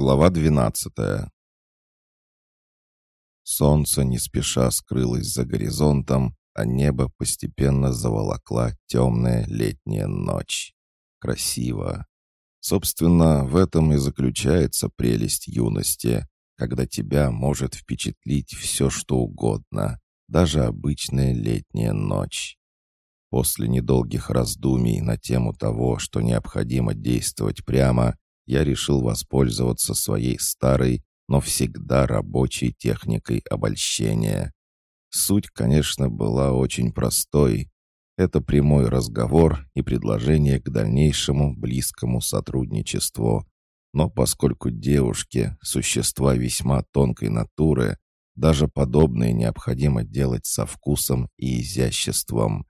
Глава двенадцатая. Солнце не спеша скрылось за горизонтом, а небо постепенно заволокла темная летняя ночь. Красиво. Собственно, в этом и заключается прелесть юности, когда тебя может впечатлить все, что угодно, даже обычная летняя ночь. После недолгих раздумий на тему того, что необходимо действовать прямо, я решил воспользоваться своей старой, но всегда рабочей техникой обольщения. Суть, конечно, была очень простой. Это прямой разговор и предложение к дальнейшему близкому сотрудничеству. Но поскольку девушки — существа весьма тонкой натуры, даже подобное необходимо делать со вкусом и изяществом.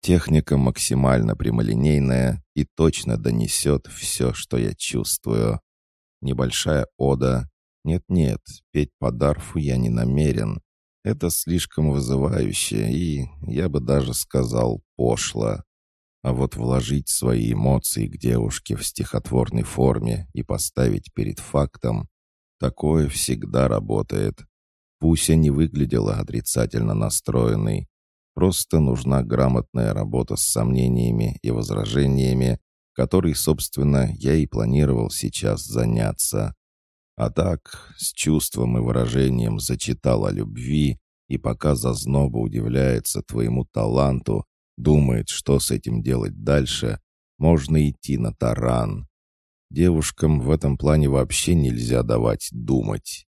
Техника максимально прямолинейная и точно донесет все, что я чувствую. Небольшая ода. Нет-нет, петь по дарфу я не намерен. Это слишком вызывающе и, я бы даже сказал, пошло. А вот вложить свои эмоции к девушке в стихотворной форме и поставить перед фактом, такое всегда работает. Пусть я не выглядела отрицательно настроенной, Просто нужна грамотная работа с сомнениями и возражениями, которой, собственно, я и планировал сейчас заняться. А так, с чувством и выражением зачитал о любви, и пока зазноба удивляется твоему таланту, думает, что с этим делать дальше, можно идти на таран. Девушкам в этом плане вообще нельзя давать думать.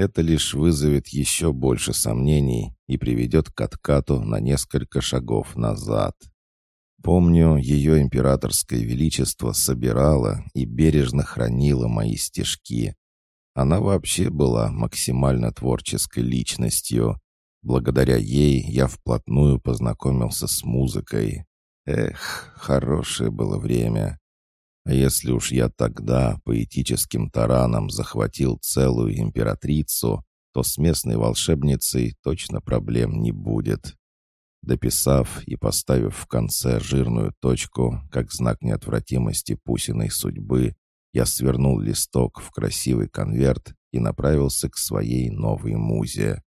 Это лишь вызовет еще больше сомнений и приведет к откату на несколько шагов назад. Помню, ее императорское величество собирала и бережно хранила мои стишки. Она вообще была максимально творческой личностью. Благодаря ей я вплотную познакомился с музыкой. Эх, хорошее было время. А если уж я тогда поэтическим тараном захватил целую императрицу, то с местной волшебницей точно проблем не будет. Дописав и поставив в конце жирную точку, как знак неотвратимости Пусиной судьбы, я свернул листок в красивый конверт и направился к своей новой музе.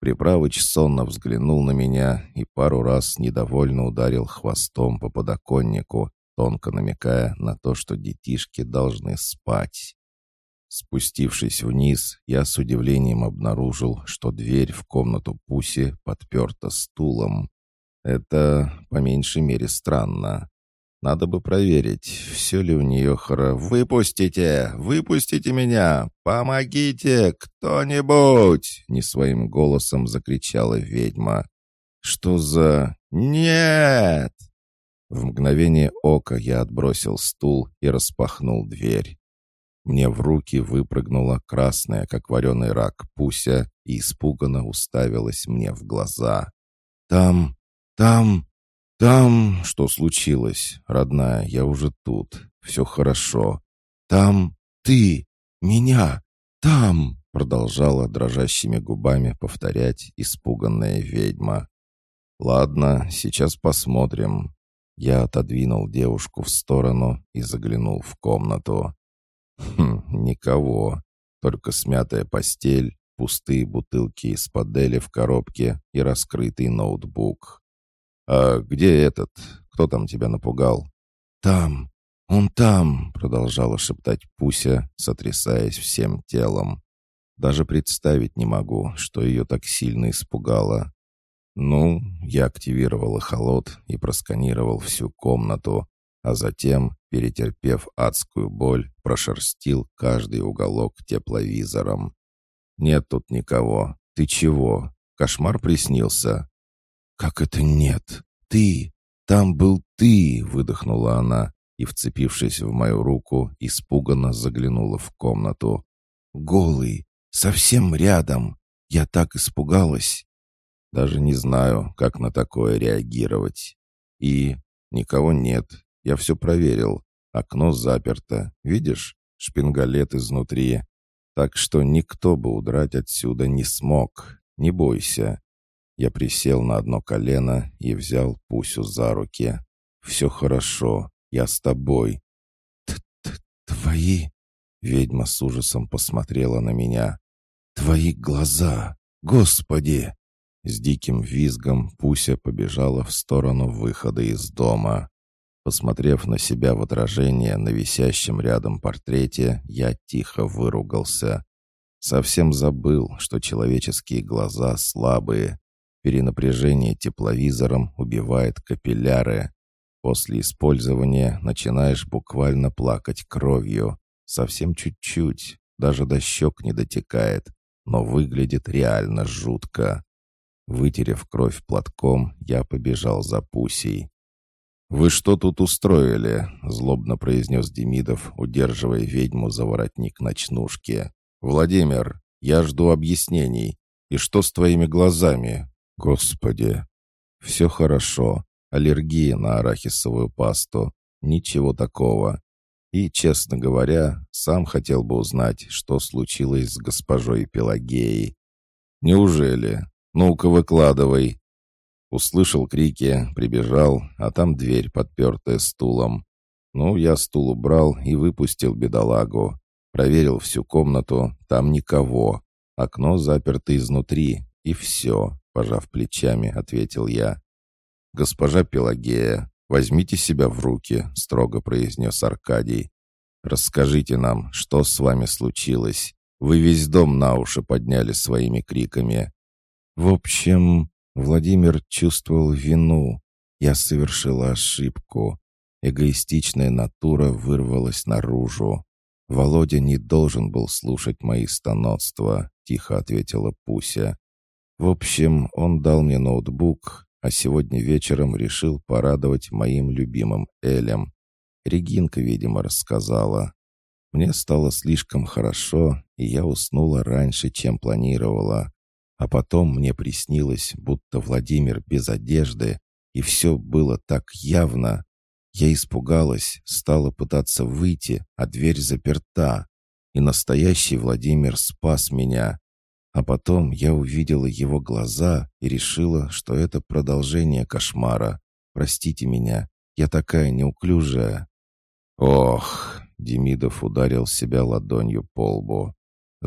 Приправыч сонно взглянул на меня и пару раз недовольно ударил хвостом по подоконнику, тонко намекая на то, что детишки должны спать. Спустившись вниз, я с удивлением обнаружил, что дверь в комнату Пуси подперта стулом. Это, по меньшей мере, странно. Надо бы проверить, все ли у нее хоро... «Выпустите! Выпустите меня! Помогите! Кто-нибудь!» Не своим голосом закричала ведьма. «Что за... Нет!» В мгновение ока я отбросил стул и распахнул дверь. Мне в руки выпрыгнула красная, как вареный рак, Пуся и испуганно уставилась мне в глаза. «Там, там, там...» «Что случилось, родная? Я уже тут. Все хорошо. Там ты, меня, там...» Продолжала дрожащими губами повторять испуганная ведьма. «Ладно, сейчас посмотрим. Я отодвинул девушку в сторону и заглянул в комнату. Хм, никого. Только смятая постель, пустые бутылки из-под в коробке и раскрытый ноутбук. «А где этот? Кто там тебя напугал?» «Там! Он там!» — продолжала шептать Пуся, сотрясаясь всем телом. Даже представить не могу, что ее так сильно испугало. Ну, я активировал эхолот и просканировал всю комнату, а затем, перетерпев адскую боль, прошерстил каждый уголок тепловизором. «Нет тут никого. Ты чего? Кошмар приснился?» «Как это нет? Ты! Там был ты!» — выдохнула она и, вцепившись в мою руку, испуганно заглянула в комнату. «Голый! Совсем рядом! Я так испугалась!» Даже не знаю, как на такое реагировать. И никого нет. Я все проверил. Окно заперто. Видишь? Шпингалет изнутри. Так что никто бы удрать отсюда не смог. Не бойся. Я присел на одно колено и взял Пусю за руки. «Все хорошо. Я с тобой». «Т -т «Твои Ведьма с ужасом посмотрела на меня. «Твои глаза! Господи!» С диким визгом Пуся побежала в сторону выхода из дома. Посмотрев на себя в отражение на висящем рядом портрете, я тихо выругался. Совсем забыл, что человеческие глаза слабые. Перенапряжение тепловизором убивает капилляры. После использования начинаешь буквально плакать кровью. Совсем чуть-чуть, даже до щек не дотекает, но выглядит реально жутко. Вытерев кровь платком, я побежал за Пусей. «Вы что тут устроили?» — злобно произнес Демидов, удерживая ведьму за воротник ночнушки. «Владимир, я жду объяснений. И что с твоими глазами? Господи!» «Все хорошо. Аллергия на арахисовую пасту. Ничего такого. И, честно говоря, сам хотел бы узнать, что случилось с госпожой Пелагеей. «Неужели? Ну-ка, выкладывай!» Услышал крики, прибежал, а там дверь, подпертая стулом. Ну, я стул убрал и выпустил бедолагу. Проверил всю комнату, там никого. Окно заперто изнутри, и все, пожав плечами, ответил я. «Госпожа Пелагея, возьмите себя в руки», — строго произнес Аркадий. «Расскажите нам, что с вами случилось? Вы весь дом на уши подняли своими криками». «В общем, Владимир чувствовал вину. Я совершила ошибку. Эгоистичная натура вырвалась наружу. «Володя не должен был слушать мои станотства», — тихо ответила Пуся. «В общем, он дал мне ноутбук, а сегодня вечером решил порадовать моим любимым Элем. Регинка, видимо, рассказала. Мне стало слишком хорошо, и я уснула раньше, чем планировала. А потом мне приснилось, будто Владимир без одежды, и все было так явно. Я испугалась, стала пытаться выйти, а дверь заперта. И настоящий Владимир спас меня. А потом я увидела его глаза и решила, что это продолжение кошмара. Простите меня, я такая неуклюжая. Ох, Демидов ударил себя ладонью по лбу.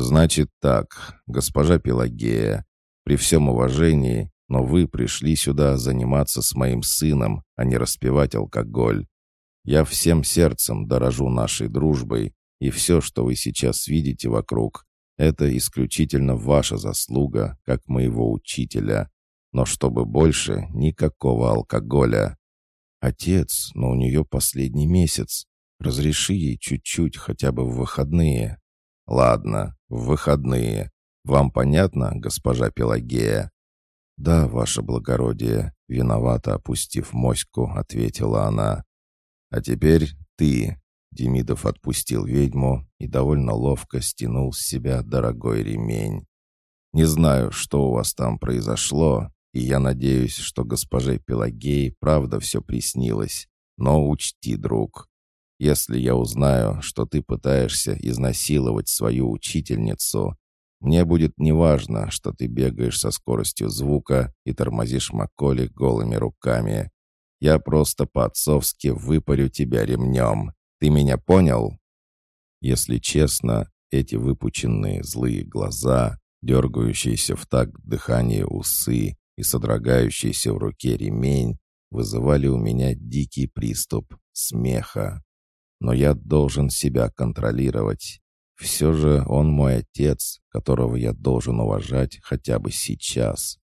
«Значит так, госпожа Пелагея, при всем уважении, но вы пришли сюда заниматься с моим сыном, а не распивать алкоголь. Я всем сердцем дорожу нашей дружбой, и все, что вы сейчас видите вокруг, это исключительно ваша заслуга, как моего учителя. Но чтобы больше никакого алкоголя. Отец, но у нее последний месяц. Разреши ей чуть-чуть хотя бы в выходные. «Ладно, в выходные. Вам понятно, госпожа Пелагея?» «Да, ваше благородие», — виновато опустив моську, ответила она. «А теперь ты». Демидов отпустил ведьму и довольно ловко стянул с себя дорогой ремень. «Не знаю, что у вас там произошло, и я надеюсь, что госпоже Пелагеи правда все приснилось. Но учти, друг, если я узнаю, что ты пытаешься изнасиловать свою учительницу, мне будет неважно, что ты бегаешь со скоростью звука и тормозишь Маколи голыми руками. Я просто по-отцовски выпарю тебя ремнем. Ты меня понял?» Если честно, эти выпученные злые глаза, дергающиеся в такт дыхания усы и содрогающийся в руке ремень вызывали у меня дикий приступ смеха но я должен себя контролировать. Все же он мой отец, которого я должен уважать хотя бы сейчас.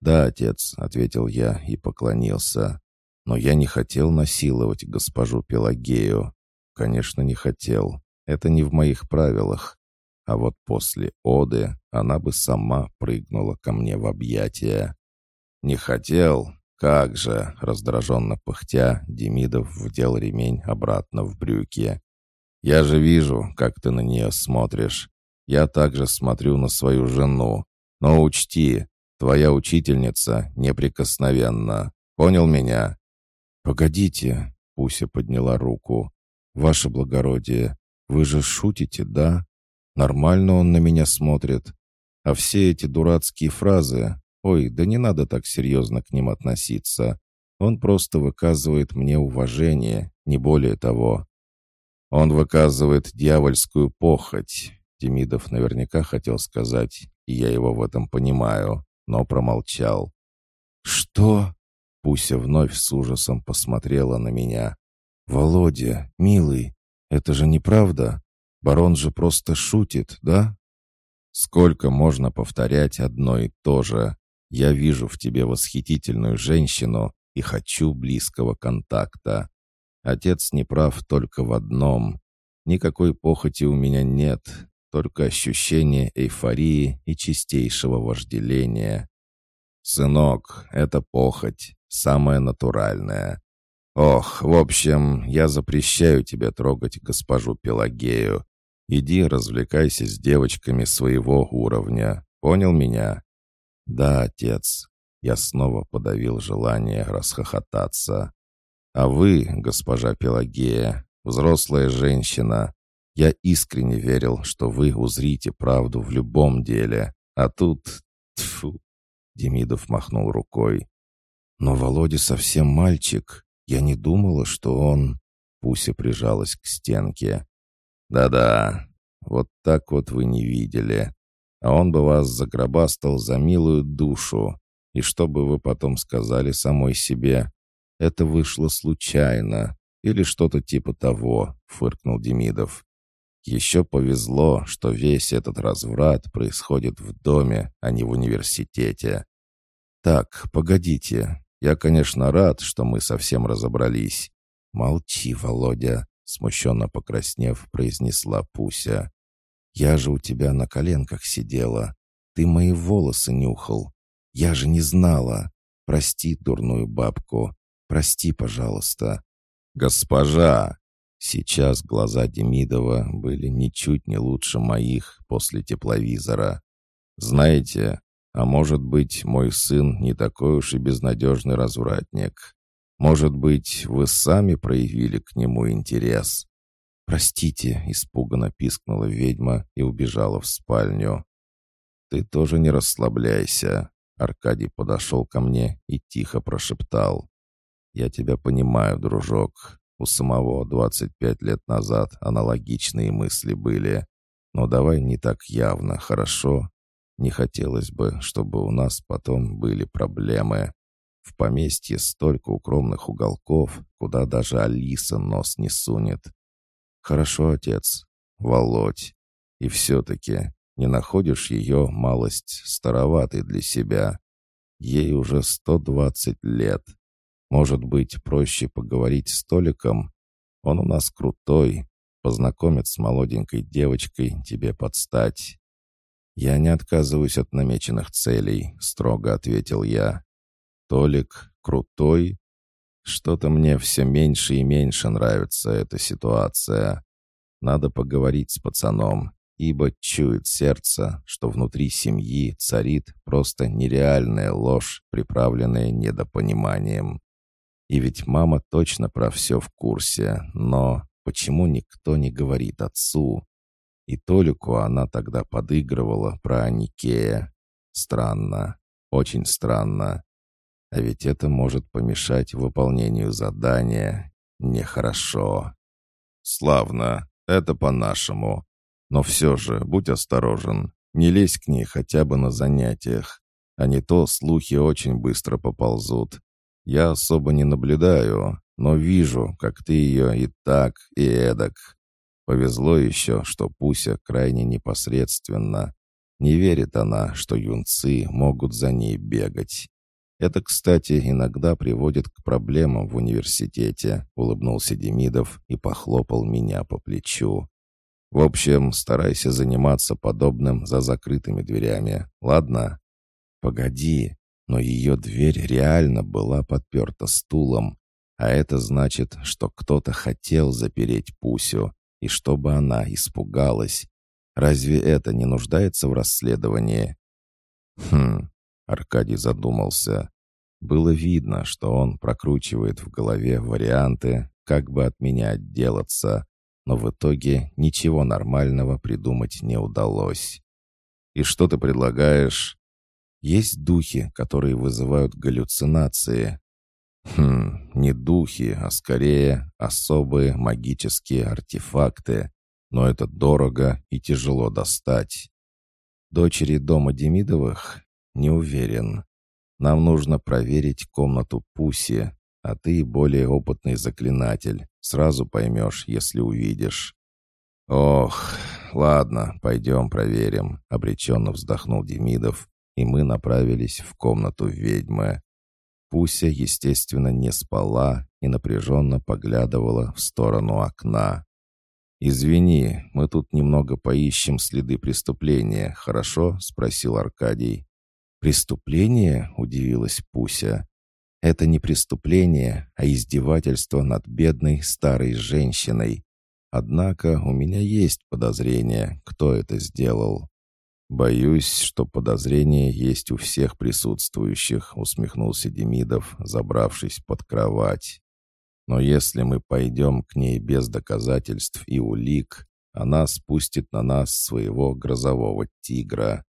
«Да, отец», — ответил я и поклонился. «Но я не хотел насиловать госпожу Пелагею. Конечно, не хотел. Это не в моих правилах. А вот после оды она бы сама прыгнула ко мне в объятия. «Не хотел? «Как же!» — раздраженно пыхтя, Демидов вдел ремень обратно в брюки. «Я же вижу, как ты на нее смотришь. Я также смотрю на свою жену. Но учти, твоя учительница неприкосновенна. Понял меня?» «Погодите!» — Пуся подняла руку. «Ваше благородие, вы же шутите, да? Нормально он на меня смотрит. А все эти дурацкие фразы, Ой, да не надо так серьезно к ним относиться. Он просто выказывает мне уважение, не более того. Он выказывает дьявольскую похоть. Демидов наверняка хотел сказать, и я его в этом понимаю, но промолчал. «Что?» Пуся вновь с ужасом посмотрела на меня. «Володя, милый, это же неправда. Барон же просто шутит, да?» «Сколько можно повторять одно и то же? Я вижу в тебе восхитительную женщину и хочу близкого контакта. Отец не прав только в одном. Никакой похоти у меня нет, только ощущение эйфории и чистейшего вожделения. Сынок, это похоть, самая натуральная. Ох, в общем, я запрещаю тебе трогать госпожу Пелагею. Иди развлекайся с девочками своего уровня. Понял меня? Да, отец. Я снова подавил желание расхохотаться. А вы, госпожа Пелагея, взрослая женщина. Я искренне верил, что вы узрите правду в любом деле. А тут... Тьфу!» Демидов махнул рукой. «Но Володя совсем мальчик. Я не думала, что он...» Пуся прижалась к стенке. «Да-да, вот так вот вы не видели. А он бы вас загробастал за милую душу. И что бы вы потом сказали самой себе? Это вышло случайно. Или что-то типа того», — фыркнул Демидов. «Еще повезло, что весь этот разврат происходит в доме, а не в университете. Так, погодите. Я, конечно, рад, что мы совсем разобрались. Молчи, Володя, смущенно покраснев, произнесла Пуся. Я же у тебя на коленках сидела. Ты мои волосы нюхал. Я же не знала. Прости дурную бабку. Прости, пожалуйста. Госпожа! Сейчас глаза Демидова были ничуть не лучше моих после тепловизора. Знаете, а может быть, мой сын не такой уж и безнадежный развратник. Может быть, вы сами проявили к нему интерес. «Простите», — испуганно пискнула ведьма и убежала в спальню. «Ты тоже не расслабляйся. Аркадий подошел ко мне и тихо прошептал. «Я тебя понимаю, дружок. У самого 25 лет назад аналогичные мысли были. Но давай не так явно, хорошо? Не хотелось бы, чтобы у нас потом были проблемы. В поместье столько укромных уголков, куда даже Алиса нос не сунет. Хорошо, отец. Володь. И все-таки не находишь ее малость староватой для себя? Ей уже сто двадцать лет. Может быть, проще поговорить с Толиком? Он у нас крутой, познакомит с молоденькой девочкой тебе подстать». «Я не отказываюсь от намеченных целей», — строго ответил я. «Толик крутой? Что-то мне все меньше и меньше нравится эта ситуация. Надо поговорить с пацаном, ибо чует сердце, что внутри семьи царит просто нереальная ложь, приправленная недопониманием. И ведь мама точно про все в курсе, но почему никто не говорит отцу? И Толику она тогда подыгрывала про Аникея. Странно, очень странно. А ведь это может помешать выполнению задания. Нехорошо. Славно, это по-нашему. Но все же, будь осторожен, не лезь к ней хотя бы на занятиях, а не то слухи очень быстро поползут. Я особо не наблюдаю, но вижу, как ты ее и так, и эдак. Повезло еще, что Пуся крайне непосредственно. Не верит она, что юнцы могут за ней бегать. Это, кстати, иногда приводит к проблемам в университете, улыбнулся Демидов и похлопал меня по плечу. В общем, старайся заниматься подобным за закрытыми дверями, ладно? Погоди, но ее дверь реально была подперта стулом, а это значит, что кто-то хотел запереть Пусю, и чтобы она испугалась. Разве это не нуждается в расследовании? Хм, Аркадий задумался. Было видно, что он прокручивает в голове варианты, как бы от меня отделаться, но в итоге ничего нормального придумать не удалось. «И что ты предлагаешь?» «Есть духи, которые вызывают галлюцинации». Хм, не духи, а скорее особые магические артефакты. Но это дорого и тяжело достать. Дочери дома Демидовых? Не уверен. Нам нужно проверить комнату Пуси, а ты более опытный заклинатель. Сразу поймешь, если увидишь. Ох, ладно, пойдем проверим, обреченно вздохнул Демидов, и мы направились в комнату ведьмы. Пуся, естественно, не спала и напряженно поглядывала в сторону окна. «Извини, мы тут немного поищем следы преступления, хорошо?» — спросил Аркадий. «Преступление?» — удивилась Пуся. «Это не преступление, а издевательство над бедной старой женщиной. Однако у меня есть подозрение, кто это сделал». «Боюсь, что подозрение есть у всех присутствующих», — усмехнулся Демидов, забравшись под кровать. «Но если мы пойдем к ней без доказательств и улик, она спустит на нас своего грозового тигра.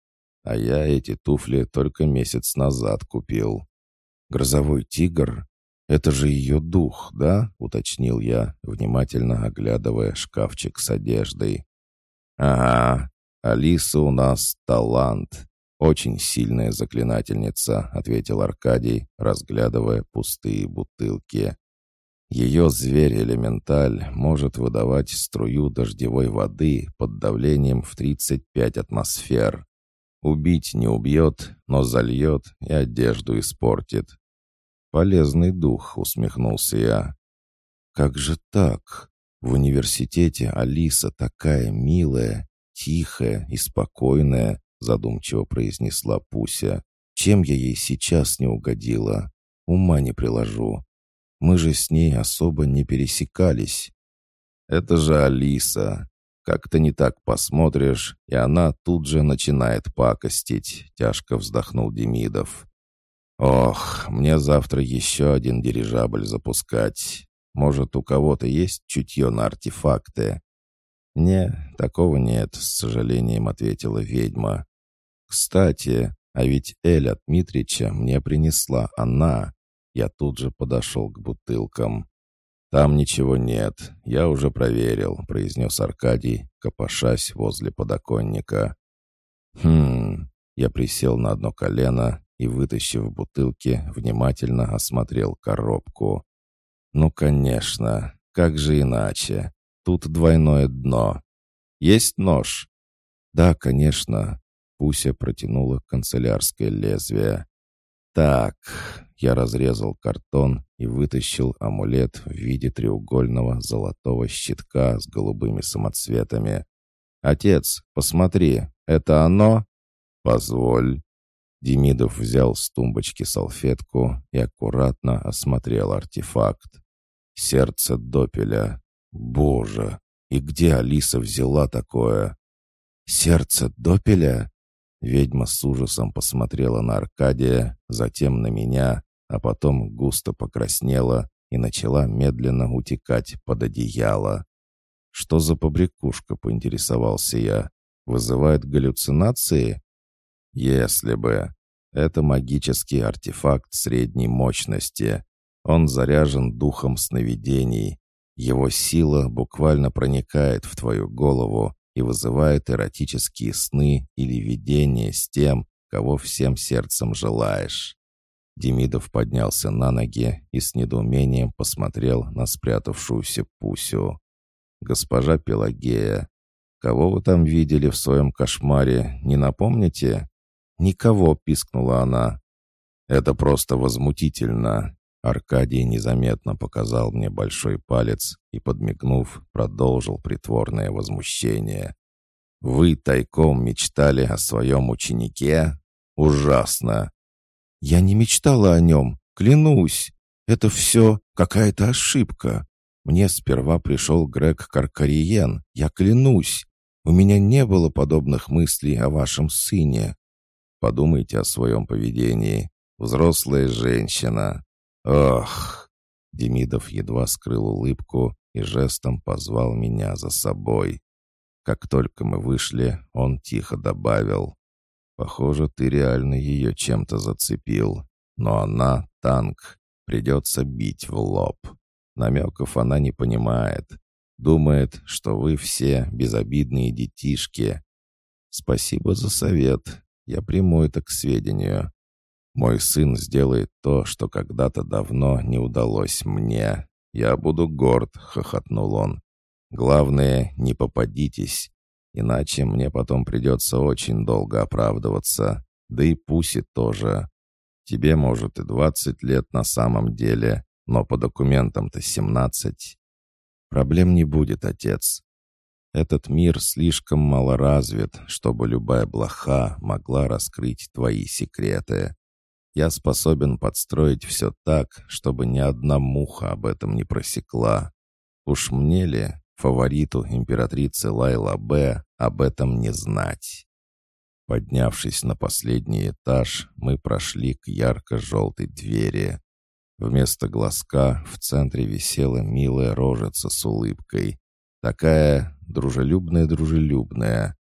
А я эти туфли только месяц назад купил». «Грозовой тигр? Это же ее дух, да?» — уточнил я, внимательно оглядывая шкафчик с одеждой. «Ага, «Алиса у нас талант. Очень сильная заклинательница», — ответил Аркадий, разглядывая пустые бутылки. Ее зверь-элементаль может выдавать струю дождевой воды под давлением в 35 атмосфер. Убить не убьет, но зальет и одежду испортит. «Полезный дух», — усмехнулся я. «Как же так? В университете Алиса такая милая, «Тихая и спокойная», — задумчиво произнесла Пуся. «Чем я ей сейчас не угодила? Ума не приложу. Мы же с ней особо не пересекались». «Это же Алиса. Как-то не так посмотришь, и она тут же начинает пакостить», — тяжко вздохнул Демидов. «Ох, мне завтра еще один дирижабль запускать. Может, у кого-то есть чутье на артефакты?» «Не, такого нет», — с сожалением ответила ведьма. «Кстати, а ведь Эля Дмитрича мне принесла она». Я тут же подошел к бутылкам. «Там ничего нет, я уже проверил», — произнес Аркадий, копошась возле подоконника. «Хм...» Я присел на одно колено и, вытащив бутылки, внимательно осмотрел коробку. «Ну, конечно, как же иначе? Тут двойное дно. Есть нож?» «Да, конечно». Пуся протянула канцелярское лезвие. «Так...» Я разрезал картон и вытащил амулет в виде треугольного золотого щитка с голубыми самоцветами. «Отец, посмотри, это оно?» «Позволь». Демидов взял с тумбочки салфетку и аккуратно осмотрел артефакт. Сердце допеля. Боже, и где Алиса взяла такое? Сердце Допеля? Ведьма с ужасом посмотрела на Аркадия, затем на меня, а потом густо покраснела и начала медленно утекать под одеяло. «Что за побрякушка?» — поинтересовался я. «Вызывает галлюцинации?» «Если бы. Это магический артефакт средней мощности. Он заряжен духом сновидений, его сила буквально проникает в твою голову и вызывает эротические сны или видения с тем, кого всем сердцем желаешь. Демидов поднялся на ноги и с недоумением посмотрел на спрятавшуюся Пусю. «Госпожа Пелагея, кого вы там видели в своем кошмаре, не напомните?» «Никого», — пискнула она. «Это просто возмутительно. Аркадий незаметно показал мне большой палец и, подмигнув, продолжил притворное возмущение. «Вы тайком мечтали о своем ученике? Ужасно!» «Я не мечтала о нем, клянусь! Это все какая-то ошибка. Мне сперва пришел Грег Каркариен, я клянусь. У меня не было подобных мыслей о вашем сыне. Подумайте о своем поведении. Взрослая женщина, «Ох!» Демидов едва скрыл улыбку и жестом позвал меня за собой. Как только мы вышли, он тихо добавил. «Похоже, ты реально ее чем-то зацепил. Но она — танк, придется бить в лоб. Намеков она не понимает. Думает, что вы все безобидные детишки. Спасибо за совет. Я приму это к сведению. Мой сын сделает то, что когда-то давно не удалось мне. Я буду горд, хохотнул он. Главное, не попадитесь, иначе мне потом придется очень долго оправдываться. Да и Пуси тоже. Тебе, может, и двадцать лет на самом деле, но по документам-то семнадцать. Проблем не будет, отец. Этот мир слишком мало развит, чтобы любая блоха могла раскрыть твои секреты. Я способен подстроить все так, чтобы ни одна муха об этом не просекла. Уж мне ли, фавориту императрицы Лайла Б, об этом не знать? Поднявшись на последний этаж, мы прошли к ярко-желтой двери. Вместо глазка в центре висела милая рожица с улыбкой. Такая дружелюбная-дружелюбная.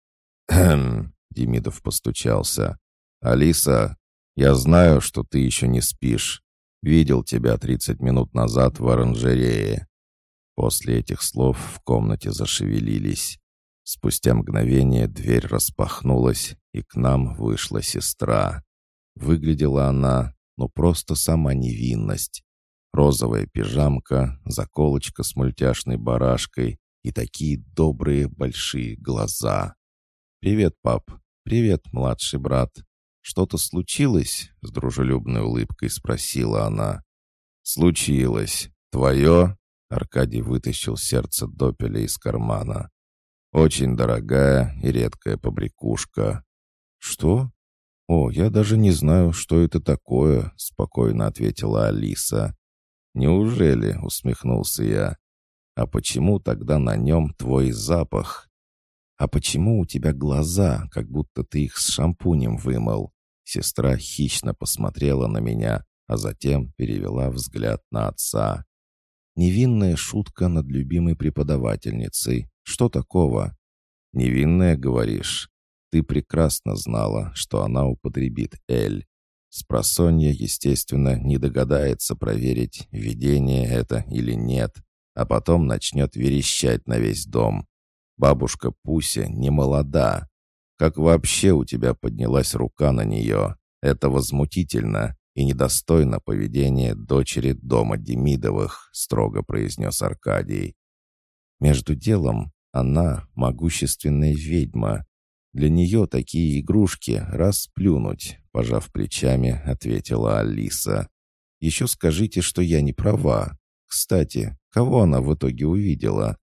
«Хм!» — Демидов постучался. «Алиса, я знаю, что ты еще не спишь. Видел тебя тридцать минут назад в оранжерее». После этих слов в комнате зашевелились. Спустя мгновение дверь распахнулась, и к нам вышла сестра. Выглядела она, ну просто сама невинность. Розовая пижамка, заколочка с мультяшной барашкой и такие добрые большие глаза. «Привет, пап. Привет, младший брат. Что-то случилось?» — с дружелюбной улыбкой спросила она. «Случилось. Твое?» — Аркадий вытащил сердце Допеля из кармана. «Очень дорогая и редкая побрякушка». «Что?» «О, я даже не знаю, что это такое», — спокойно ответила Алиса. «Неужели?» — усмехнулся я. «А почему тогда на нем твой запах?» «А почему у тебя глаза, как будто ты их с шампунем вымыл?» Сестра хищно посмотрела на меня, а затем перевела взгляд на отца. «Невинная шутка над любимой преподавательницей. Что такого?» «Невинная, говоришь? Ты прекрасно знала, что она употребит «эль». Спросонья, естественно, не догадается проверить, видение это или нет, а потом начнет верещать на весь дом. Бабушка Пуся не молода. Как вообще у тебя поднялась рука на нее? Это возмутительно и недостойно поведения дочери дома Демидовых», — строго произнес Аркадий. Между делом она могущественная ведьма. Для нее такие игрушки расплюнуть, пожав плечами, ответила Алиса. Еще скажите, что я не права. Кстати, кого она в итоге увидела?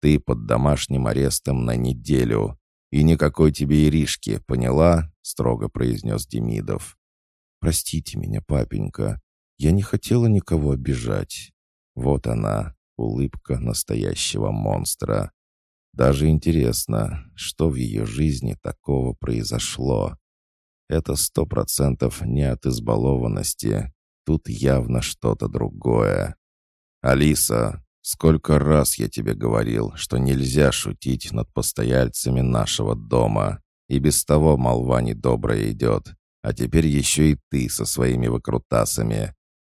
Ты под домашним арестом на неделю. И никакой тебе Иришки, поняла?» — строго произнес Демидов. «Простите меня, папенька. Я не хотела никого обижать. Вот она, улыбка настоящего монстра. Даже интересно, что в ее жизни такого произошло. Это сто процентов не от избалованности. Тут явно что-то другое. «Алиса, Сколько раз я тебе говорил, что нельзя шутить над постояльцами нашего дома. И без того молва недобрая идет. А теперь еще и ты со своими выкрутасами.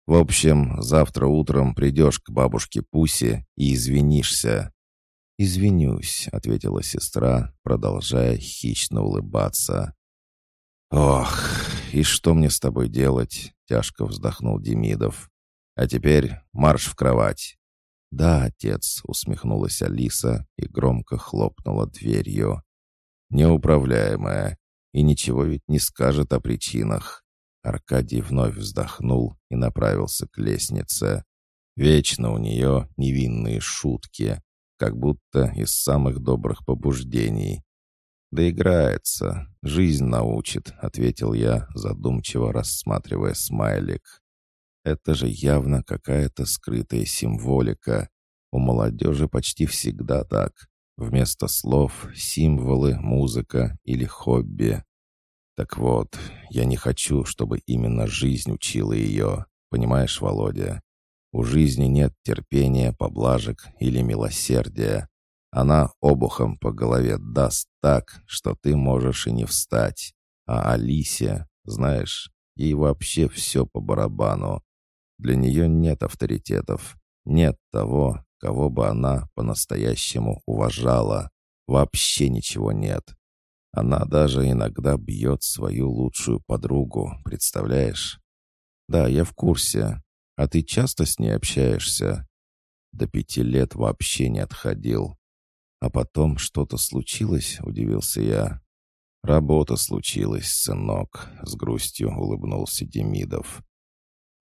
В общем, завтра утром придешь к бабушке Пусе и извинишься». «Извинюсь», — ответила сестра, продолжая хищно улыбаться. «Ох, и что мне с тобой делать?» — тяжко вздохнул Демидов. «А теперь марш в кровать». «Да, отец», — усмехнулась Алиса и громко хлопнула дверью. «Неуправляемая, и ничего ведь не скажет о причинах». Аркадий вновь вздохнул и направился к лестнице. Вечно у нее невинные шутки, как будто из самых добрых побуждений. «Да играется, жизнь научит», — ответил я, задумчиво рассматривая смайлик. Это же явно какая-то скрытая символика. У молодежи почти всегда так. Вместо слов — символы, музыка или хобби. Так вот, я не хочу, чтобы именно жизнь учила ее. Понимаешь, Володя? У жизни нет терпения, поблажек или милосердия. Она обухом по голове даст так, что ты можешь и не встать. А Алисия, знаешь, ей вообще все по барабану. Для нее нет авторитетов. Нет того, кого бы она по-настоящему уважала. Вообще ничего нет. Она даже иногда бьет свою лучшую подругу, представляешь? Да, я в курсе. А ты часто с ней общаешься? До пяти лет вообще не отходил. А потом что-то случилось, удивился я. «Работа случилась, сынок», — с грустью улыбнулся Демидов.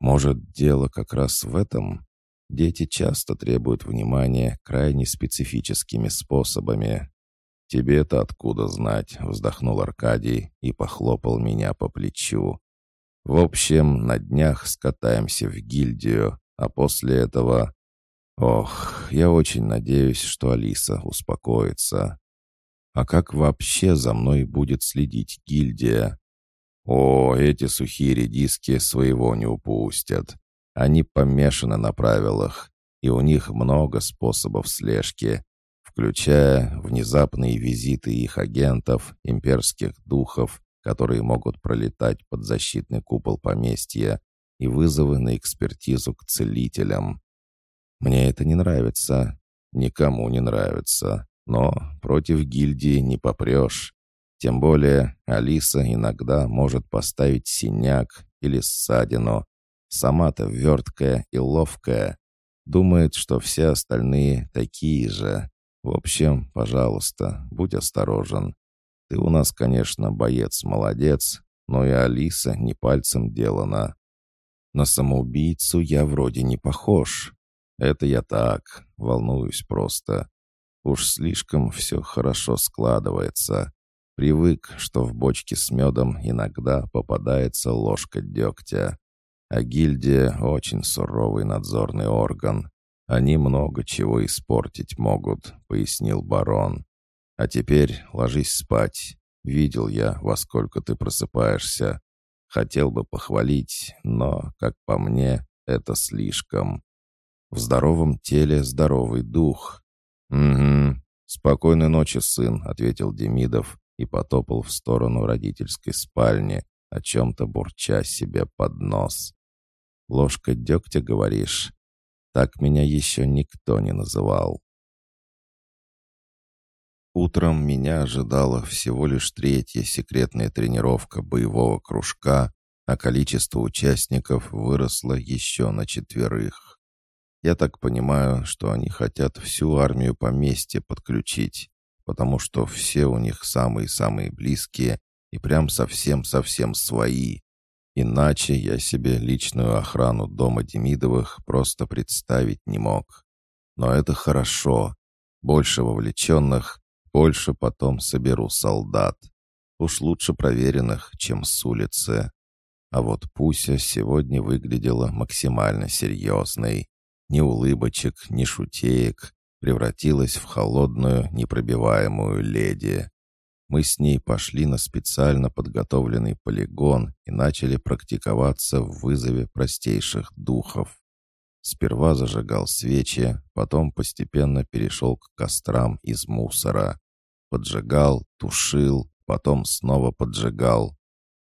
«Может, дело как раз в этом? Дети часто требуют внимания крайне специфическими способами. «Тебе-то откуда знать?» — вздохнул Аркадий и похлопал меня по плечу. «В общем, на днях скатаемся в гильдию, а после этого...» «Ох, я очень надеюсь, что Алиса успокоится. А как вообще за мной будет следить гильдия?» «О, эти сухие редиски своего не упустят. Они помешаны на правилах, и у них много способов слежки, включая внезапные визиты их агентов, имперских духов, которые могут пролетать под защитный купол поместья, и вызовы на экспертизу к целителям. Мне это не нравится. Никому не нравится. Но против гильдии не попрешь. Тем более Алиса иногда может поставить синяк или ссадину. Сама-то верткая и ловкая. Думает, что все остальные такие же. В общем, пожалуйста, будь осторожен. Ты у нас, конечно, боец молодец, но и Алиса не пальцем делана. На самоубийцу я вроде не похож. Это я так, волнуюсь просто. Уж слишком все хорошо складывается. Привык, что в бочке с медом иногда попадается ложка дегтя. А гильдия — очень суровый надзорный орган. «Они много чего испортить могут», — пояснил барон. «А теперь ложись спать. Видел я, во сколько ты просыпаешься. Хотел бы похвалить, но, как по мне, это слишком. В здоровом теле здоровый дух». «Угу. Спокойной ночи, сын», — ответил Демидов и потопал в сторону родительской спальни, о чем-то бурча себе под нос. «Ложка дегтя, говоришь?» Так меня еще никто не называл. Утром меня ожидала всего лишь третья секретная тренировка боевого кружка, а количество участников выросло еще на четверых. Я так понимаю, что они хотят всю армию поместья подключить, потому что все у них самые-самые близкие и прям совсем-совсем свои. Иначе я себе личную охрану дома Демидовых просто представить не мог. Но это хорошо. Больше вовлеченных, больше потом соберу солдат. Уж лучше проверенных, чем с улицы. А вот Пуся сегодня выглядела максимально серьезной. Ни улыбочек, ни шутеек. Превратилась в холодную, непробиваемую леди. Мы с ней пошли на специально подготовленный полигон и начали практиковаться в вызове простейших духов. Сперва зажигал свечи, потом постепенно перешел к кострам из мусора. Поджигал, тушил, потом снова поджигал.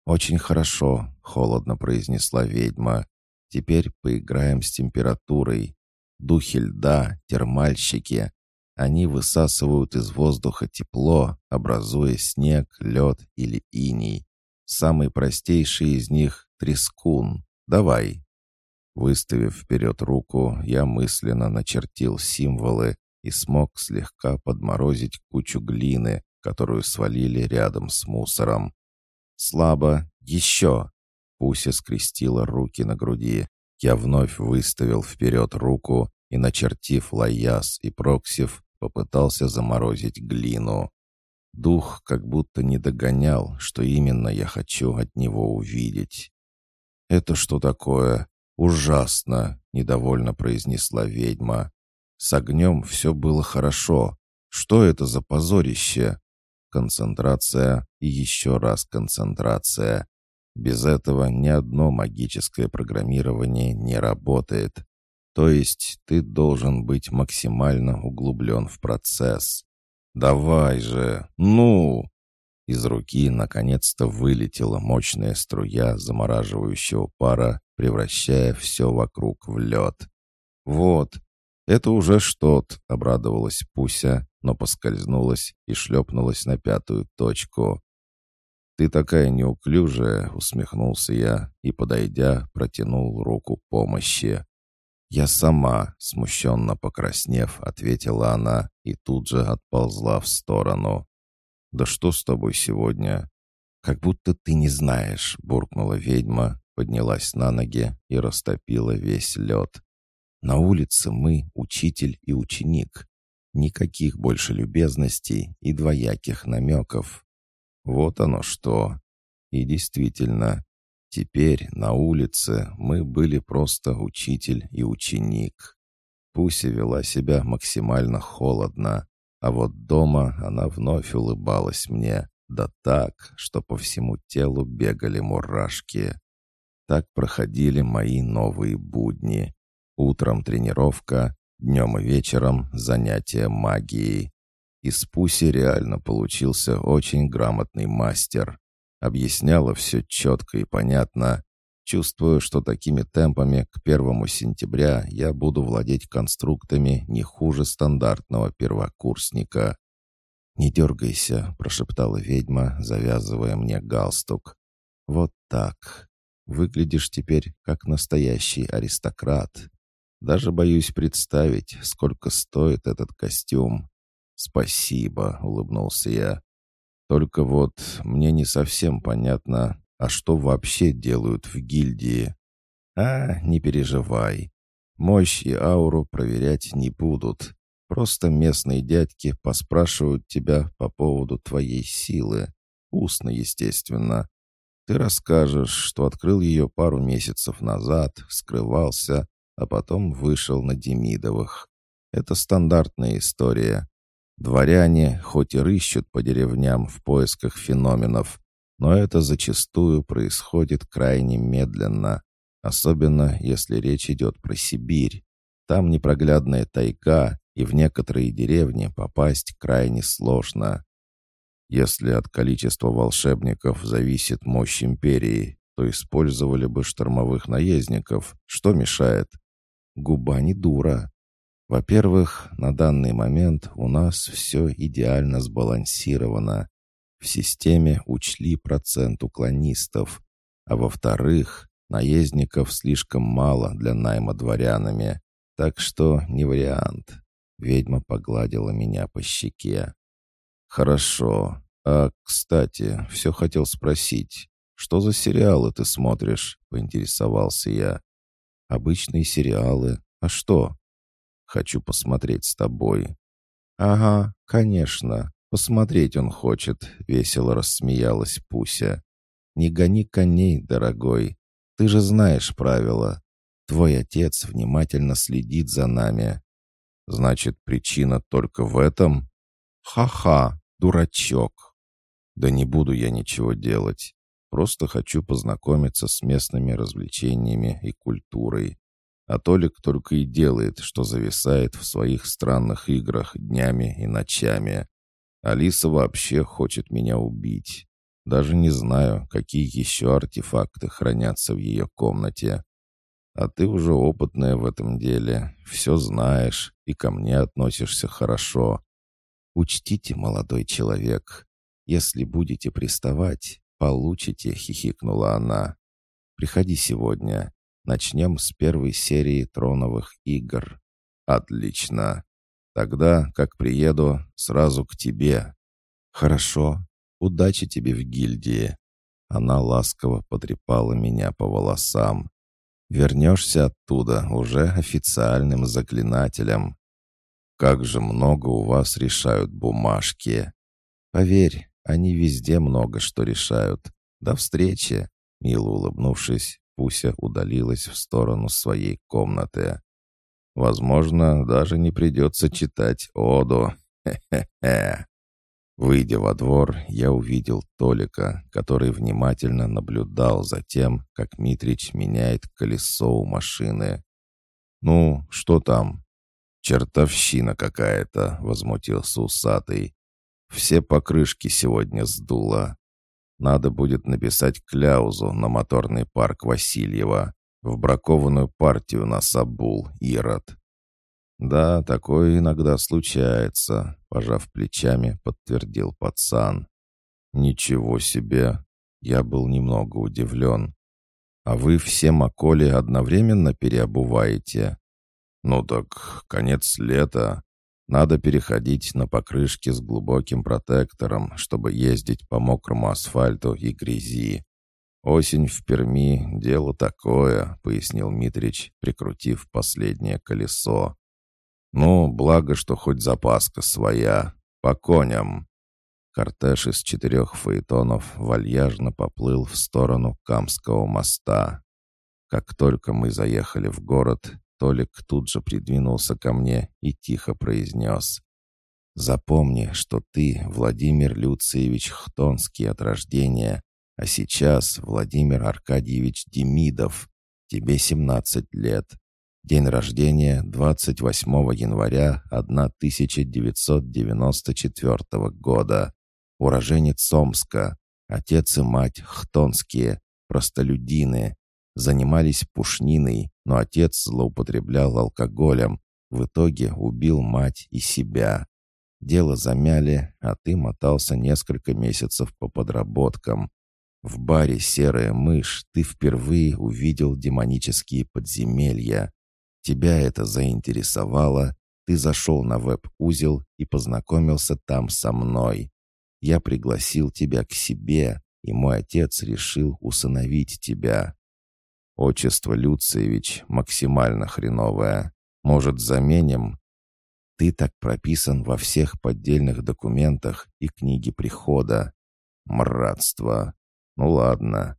«Очень хорошо», — холодно произнесла ведьма. «Теперь поиграем с температурой. Духи льда, термальщики, они высасывают из воздуха тепло, образуя снег, лед или иней. Самый простейший из них — трескун. Давай. Выставив вперед руку, я мысленно начертил символы и смог слегка подморозить кучу глины, которую свалили рядом с мусором. «Слабо! Еще!» Пуся скрестила руки на груди. Я вновь выставил вперед руку и, начертив лаяс и проксив, Попытался заморозить глину. Дух как будто не догонял, что именно я хочу от него увидеть. «Это что такое? Ужасно!» — недовольно произнесла ведьма. «С огнем все было хорошо. Что это за позорище?» Концентрация и еще раз концентрация. Без этого ни одно магическое программирование не работает. То есть ты должен быть максимально углублен в процесс. Давай же, ну!» Из руки наконец-то вылетела мощная струя замораживающего пара превращая все вокруг в лед. «Вот, это уже что-то», — обрадовалась Пуся, но поскользнулась и шлепнулась на пятую точку. «Ты такая неуклюжая», — усмехнулся я и, подойдя, протянул руку помощи. «Я сама», — смущенно покраснев, ответила она и тут же отползла в сторону. «Да что с тобой сегодня?» «Как будто ты не знаешь», — буркнула ведьма, поднялась на ноги и растопила весь лед. «На улице мы учитель и ученик. Никаких больше любезностей и двояких намеков. Вот оно что. И действительно, теперь на улице мы были просто учитель и ученик. Пуся вела себя максимально холодно, а вот дома она вновь улыбалась мне, да так, что по всему телу бегали мурашки. Так проходили мои новые будни. Утром тренировка, днем и вечером занятия магией. Из Пуси реально получился очень грамотный мастер. Объясняла все четко и понятно. Чувствую, что такими темпами к первому сентября я буду владеть конструктами не хуже стандартного первокурсника. «Не дергайся», — прошептала ведьма, завязывая мне галстук. «Вот так. Выглядишь теперь как настоящий аристократ. Даже боюсь представить, сколько стоит этот костюм. «Спасибо», — улыбнулся я. «Только вот мне не совсем понятно, а что вообще делают в гильдии?» «А, не переживай. Мощь и ауру проверять не будут. Просто местные дядьки поспрашивают тебя по поводу твоей силы. Устно, естественно. Ты расскажешь, что открыл ее пару месяцев назад, скрывался, а потом вышел на Демидовых. Это стандартная история. Дворяне хоть и рыщут по деревням в поисках феноменов, но это зачастую происходит крайне медленно, особенно если речь идет про Сибирь. Там непроглядная тайга, и в некоторые деревни попасть крайне сложно. Если от количества волшебников зависит мощь империи, то использовали бы штормовых наездников. Что мешает? Губа не дура. Во-первых, на данный момент у нас все идеально сбалансировано. В системе учли процент уклонистов. А во-вторых, наездников слишком мало для найма дворянами. Так что не вариант. Ведьма погладила меня по щеке. «Хорошо. А, кстати, все хотел спросить. Что за сериалы ты смотришь?» — поинтересовался я. «Обычные сериалы. А что?» «Хочу посмотреть с тобой». «Ага, конечно. Посмотреть он хочет», — весело рассмеялась Пуся. «Не гони коней, дорогой. Ты же знаешь правила. Твой отец внимательно следит за нами. Значит, причина только в этом? Ха-ха, дурачок. Да не буду я ничего делать. Просто хочу познакомиться с местными развлечениями и культурой. А Толик только и делает, что зависает в своих странных играх днями и ночами. Алиса вообще хочет меня убить. Даже не знаю, какие еще артефакты хранятся в ее комнате. А ты уже опытная в этом деле, все знаешь и ко мне относишься хорошо. Учтите, молодой человек, если будете приставать, получите, хихикнула она. Приходи сегодня. Начнем с первой серии троновых игр. Отлично. Тогда, как приеду, сразу к тебе. Хорошо. Удачи тебе в гильдии. Она ласково потрепала меня по волосам. Вернешься оттуда уже официальным заклинателем. Как же много у вас решают бумажки. Поверь, они везде много что решают. До встречи!» Мило улыбнувшись, Пуся удалилась в сторону своей комнаты. «Возможно, даже не придется читать Оду. Хе-хе-хе!» Выйдя во двор, я увидел Толика, который внимательно наблюдал за тем, как Митрич меняет колесо у машины. «Ну, что там?» «Чертовщина какая-то», — возмутился усатый. «Все покрышки сегодня сдуло. Надо будет написать кляузу на моторный парк Васильева. В бракованную партию нас обул, Ирод. «Да, такое иногда случается», — пожав плечами, подтвердил пацан. «Ничего себе!» Я был немного удивлен. «А вы все маколи одновременно переобуваете?» «Ну так, конец лета. Надо переходить на покрышки с глубоким протектором, чтобы ездить по мокрому асфальту и грязи. Осень в Перми — дело такое», — пояснил Митрич, прикрутив последнее колесо. «Ну, благо, что хоть запаска своя. По коням». Кортеж из четырех фаэтонов вальяжно поплыл в сторону Камского моста. Как только мы заехали в город, Толик тут же придвинулся ко мне и тихо произнес. «Запомни, что ты Владимир Люциевич Хтонский от рождения, а сейчас Владимир Аркадьевич Демидов. Тебе 17 лет. День рождения 28 января 1994 года. Уроженец Омска. Отец и мать хтонские, простолюдины. Занимались пушниной, но отец злоупотреблял алкоголем. В итоге убил мать и себя. Дело замяли, а ты мотался несколько месяцев по подработкам. В баре «Серая мышь» ты впервые увидел демонические подземелья. Тебя это заинтересовало, ты зашел на веб-узел и познакомился там со мной. Я пригласил тебя к себе, и мой отец решил усыновить тебя. Отчество Люциевич максимально хреновое. Может, заменим? Ты так прописан во всех поддельных документах и книге прихода. Мратство. Ну ладно.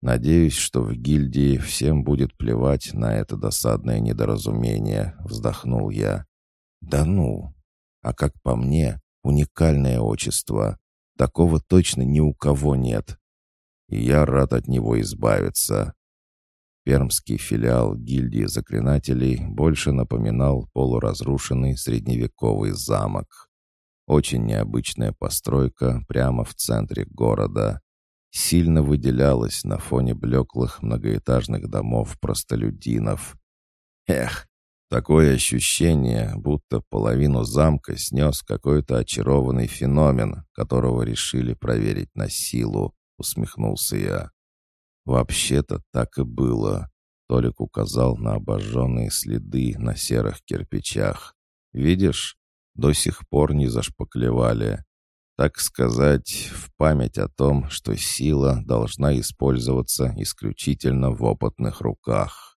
Надеюсь, что в гильдии всем будет плевать на это досадное недоразумение, вздохнул я. Да ну. А как по мне, уникальное отчество. Такого точно ни у кого нет. И я рад от него избавиться. Пермский филиал гильдии заклинателей больше напоминал полуразрушенный средневековый замок. Очень необычная постройка прямо в центре города. Сильно выделялась на фоне блеклых многоэтажных домов простолюдинов. Эх, Такое ощущение, будто половину замка снес какой-то очарованный феномен, которого решили проверить на силу, усмехнулся я. Вообще-то так и было. Толик указал на обожженные следы на серых кирпичах. Видишь, до сих пор не зашпаклевали. Так сказать, в память о том, что сила должна использоваться исключительно в опытных руках.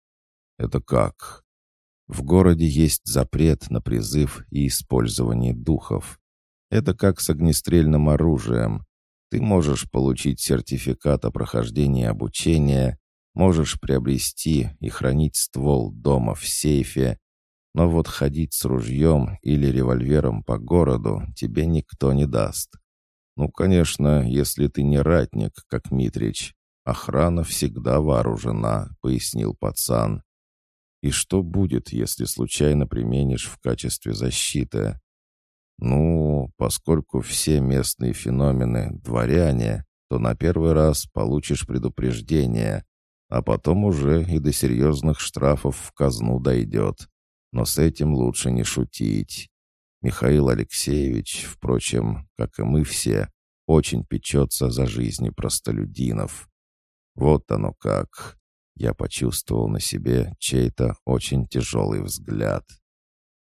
Это как? В городе есть запрет на призыв и использование духов. Это как с огнестрельным оружием. Ты можешь получить сертификат о прохождении обучения, можешь приобрести и хранить ствол дома в сейфе, но вот ходить с ружьем или револьвером по городу тебе никто не даст. Ну, конечно, если ты не ратник, как Митрич. Охрана всегда вооружена, пояснил пацан. И что будет, если случайно применишь в качестве защиты? Ну, поскольку все местные феномены — дворяне, то на первый раз получишь предупреждение, а потом уже и до серьезных штрафов в казну дойдет. Но с этим лучше не шутить. Михаил Алексеевич, впрочем, как и мы все, очень печется за жизни простолюдинов. Вот оно как. Я почувствовал на себе чей-то очень тяжелый взгляд.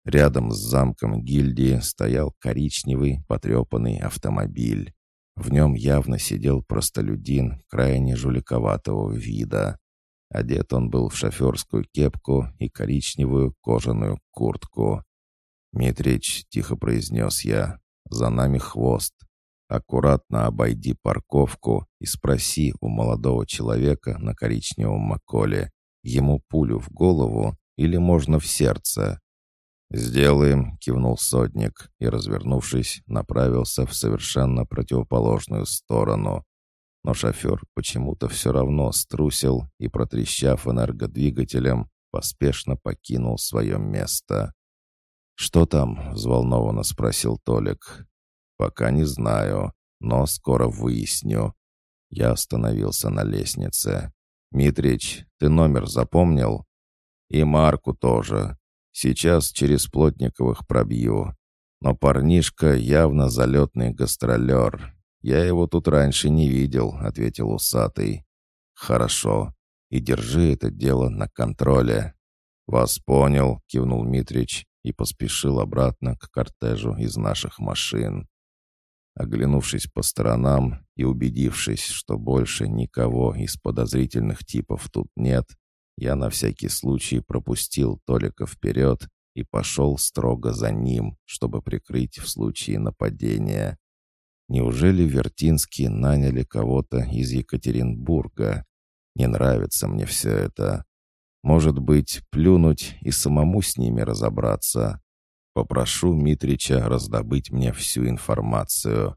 Рядом с замком гильдии стоял коричневый потрепанный автомобиль. В нем явно сидел простолюдин крайне жуликоватого вида. Одет он был в шоферскую кепку и коричневую кожаную куртку. «Митрич», — тихо произнес я, — «за нами хвост. Аккуратно обойди парковку и спроси у молодого человека на коричневом маколе, ему пулю в голову или можно в сердце. «Сделаем», — кивнул сотник и, развернувшись, направился в совершенно противоположную сторону. Но шофер почему-то все равно струсил и, протрещав энергодвигателем, поспешно покинул свое место. «Что там?» — взволнованно спросил Толик. «Пока не знаю, но скоро выясню». Я остановился на лестнице. «Митрич, ты номер запомнил?» «И марку тоже. Сейчас через Плотниковых пробью. Но парнишка явно залетный гастролер. Я его тут раньше не видел», — ответил усатый. «Хорошо. И держи это дело на контроле». «Вас понял», — кивнул Митрич и поспешил обратно к кортежу из наших машин. Оглянувшись по сторонам и убедившись, что больше никого из подозрительных типов тут нет, я на всякий случай пропустил Толика вперед и пошел строго за ним, чтобы прикрыть в случае нападения. Неужели Вертинские наняли кого-то из Екатеринбурга? Не нравится мне все это. Может быть, плюнуть и самому с ними разобраться. Попрошу Митрича раздобыть мне всю информацию.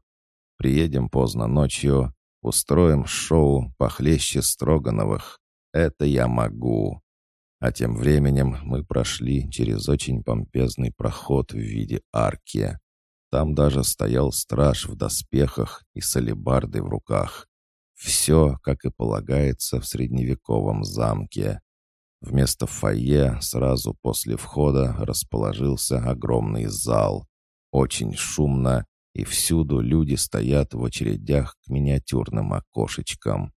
Приедем поздно ночью, устроим шоу похлеще Строгановых. Это я могу. А тем временем мы прошли через очень помпезный проход в виде арки. Там даже стоял страж в доспехах и с алебардой в руках. Все, как и полагается в средневековом замке. Вместо фойе сразу после входа расположился огромный зал. Очень шумно, и всюду люди стоят в очередях к миниатюрным окошечкам.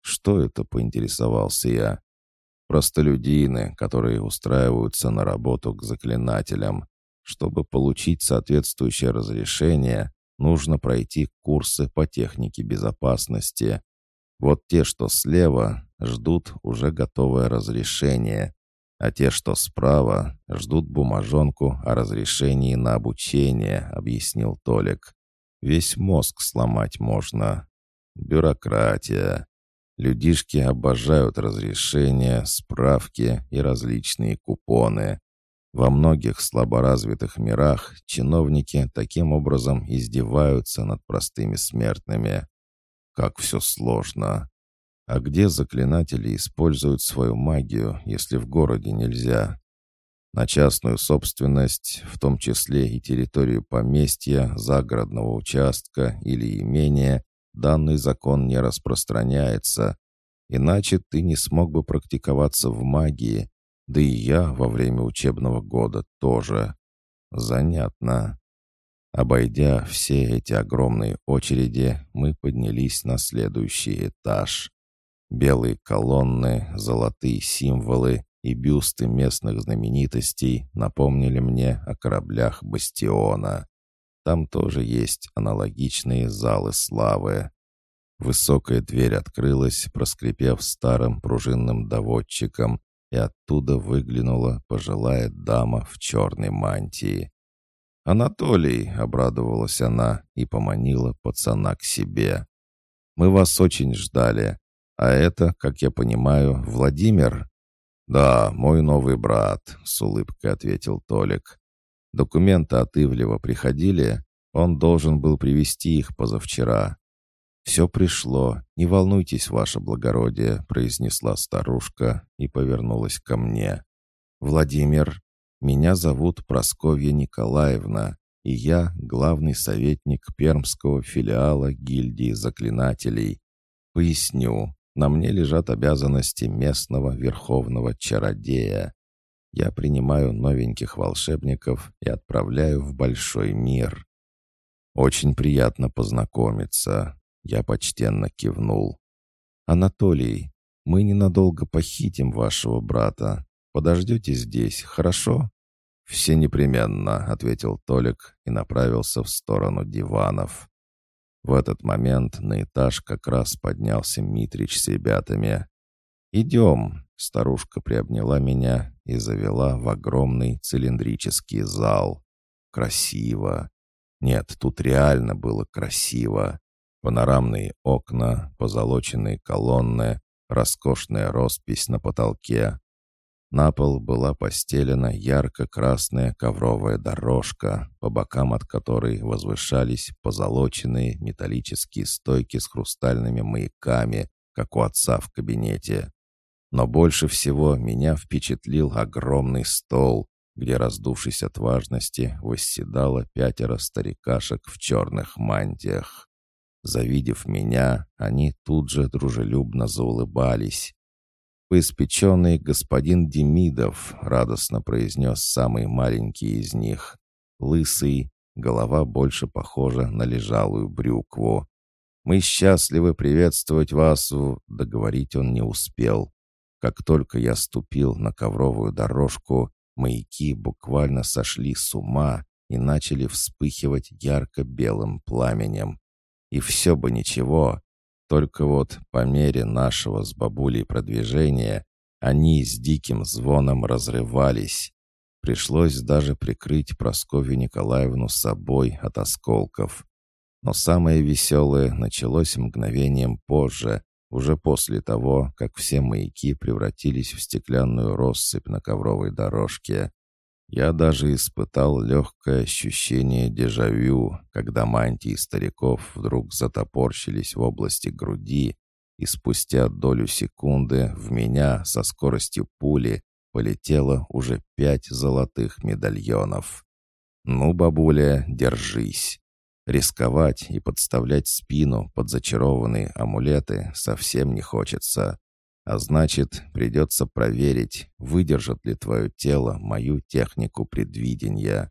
Что это, поинтересовался я. Простолюдины, которые устраиваются на работу к заклинателям. Чтобы получить соответствующее разрешение, нужно пройти курсы по технике безопасности. Вот те, что слева, ждут уже готовое разрешение, а те, что справа, ждут бумажонку о разрешении на обучение, объяснил Толик. Весь мозг сломать можно. Бюрократия. Людишки обожают разрешения, справки и различные купоны. Во многих слаборазвитых мирах чиновники таким образом издеваются над простыми смертными. Как все сложно. А где заклинатели используют свою магию, если в городе нельзя? На частную собственность, в том числе и территорию поместья, загородного участка или имения, данный закон не распространяется, иначе ты не смог бы практиковаться в магии, да и я во время учебного года тоже. Занятно. Обойдя все эти огромные очереди, мы поднялись на следующий этаж. Белые колонны, золотые символы и бюсты местных знаменитостей напомнили мне о кораблях «Бастиона». Там тоже есть аналогичные залы славы. Высокая дверь открылась, проскрипев старым пружинным доводчиком, и оттуда выглянула пожилая дама в черной мантии. «Анатолий!» — обрадовалась она и поманила пацана к себе. «Мы вас очень ждали. А это, как я понимаю, Владимир?» «Да, мой новый брат», — с улыбкой ответил Толик. Документы от Ивлева приходили, он должен был привезти их позавчера. «Все пришло, не волнуйтесь, ваше благородие», — произнесла старушка и повернулась ко мне. «Владимир, меня зовут Просковья Николаевна, и я главный советник пермского филиала гильдии заклинателей. Поясню, на мне лежат обязанности местного верховного чародея. Я принимаю новеньких волшебников и отправляю в большой мир. Очень приятно познакомиться. Я почтенно кивнул. Анатолий, мы ненадолго похитим вашего брата. Подождете здесь, хорошо? Все непременно, ответил Толик и направился в сторону диванов. В этот момент на этаж как раз поднялся Митрич с ребятами. «Идем!» — старушка приобняла меня и завела в огромный цилиндрический зал. «Красиво!» Нет, тут реально было красиво. Панорамные окна, позолоченные колонны, роскошная роспись на потолке. На пол была постелена ярко-красная ковровая дорожка, по бокам от которой возвышались позолоченные металлические стойки с хрустальными маяками, как у отца в кабинете. Но больше всего меня впечатлил огромный стол, где, раздувшись от важности, восседало пятеро старикашек в черных мантиях. Завидев меня, они тут же дружелюбно заулыбались. «Поиспеченный господин Демидов», — радостно произнес самый маленький из них. Лысый, голова больше похожа на лежалую брюкву. «Мы счастливы приветствовать вас в...» Договорить он не успел. Как только я ступил на ковровую дорожку, маяки буквально сошли с ума и начали вспыхивать ярко-белым пламенем. И все бы ничего, только вот по мере нашего с бабулей продвижения они с диким звоном разрывались. Пришлось даже прикрыть Прасковью Николаевну собой от осколков. Но самое веселое началось мгновением позже, уже после того, как все маяки превратились в стеклянную россыпь на ковровой дорожке. Я даже испытал легкое ощущение дежавю, когда мантии стариков вдруг затопорщились в области груди, и спустя долю секунды в меня со скоростью пули полетело уже пять золотых медальонов. «Ну, бабуля, держись!» Рисковать и подставлять спину под зачарованные амулеты совсем не хочется. А значит, придется проверить, выдержит ли твое тело мою технику предвидения.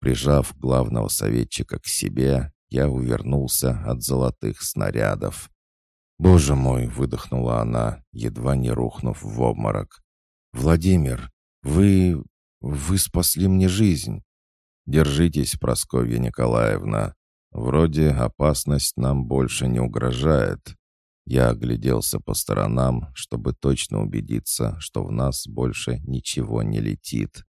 Прижав главного советчика к себе, я увернулся от золотых снарядов. «Боже мой!» — выдохнула она, едва не рухнув в обморок. «Владимир, вы... вы спасли мне жизнь!» «Держитесь, Прасковья Николаевна. Вроде опасность нам больше не угрожает. Я огляделся по сторонам, чтобы точно убедиться, что в нас больше ничего не летит.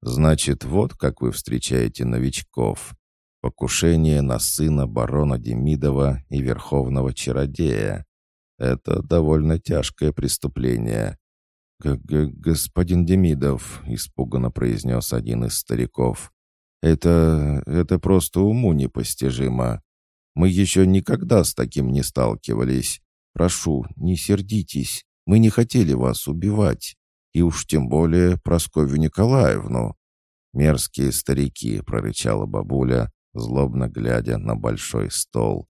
«Значит, вот как вы встречаете новичков. Покушение на сына барона Демидова и верховного чародея. Это довольно тяжкое преступление». Г -г «Господин Демидов», — испуганно произнес один из стариков, — «это... это просто уму непостижимо. Мы еще никогда с таким не сталкивались. Прошу, не сердитесь. Мы не хотели вас убивать. И уж тем более Прасковью Николаевну». «Мерзкие старики», — прорычала бабуля, злобно глядя на большой стол.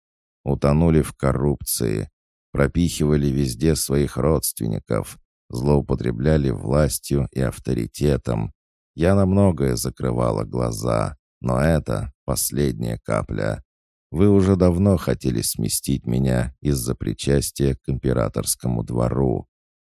«Утонули в коррупции, пропихивали везде своих родственников, злоупотребляли властью и авторитетом. Я на многое закрывала глаза, но это последняя капля. Вы уже давно хотели сместить меня из-за причастия к императорскому двору.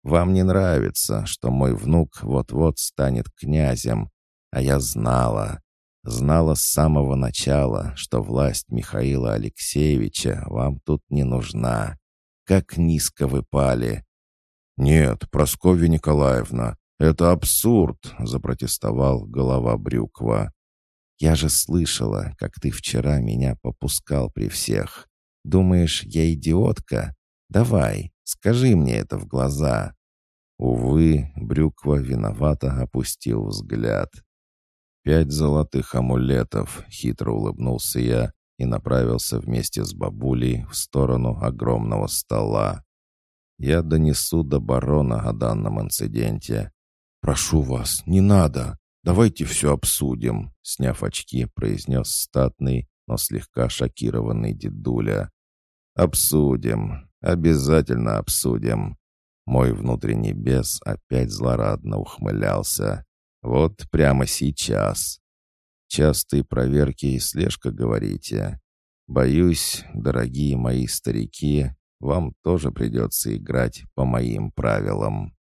Вам не нравится, что мой внук вот-вот станет князем, а я знала, знала с самого начала, что власть Михаила Алексеевича вам тут не нужна. Как низко вы пали!» «Нет, Прасковья Николаевна, это абсурд!» — запротестовал голова Брюква. Я же слышала, как ты вчера меня попускал при всех. Думаешь, я идиотка? Давай, скажи мне это в глаза». Увы, Брюква виновато опустил взгляд. «Пять золотых амулетов», — хитро улыбнулся я и направился вместе с бабулей в сторону огромного стола. «Я донесу до барона о данном инциденте. Прошу вас, не надо!» «Давайте все обсудим», — сняв очки, произнес статный, но слегка шокированный дедуля. «Обсудим, обязательно обсудим». Мой внутренний бес опять злорадно ухмылялся. «Вот прямо сейчас. Частые проверки и слежка, говорите. Боюсь, дорогие мои старики, вам тоже придется играть по моим правилам».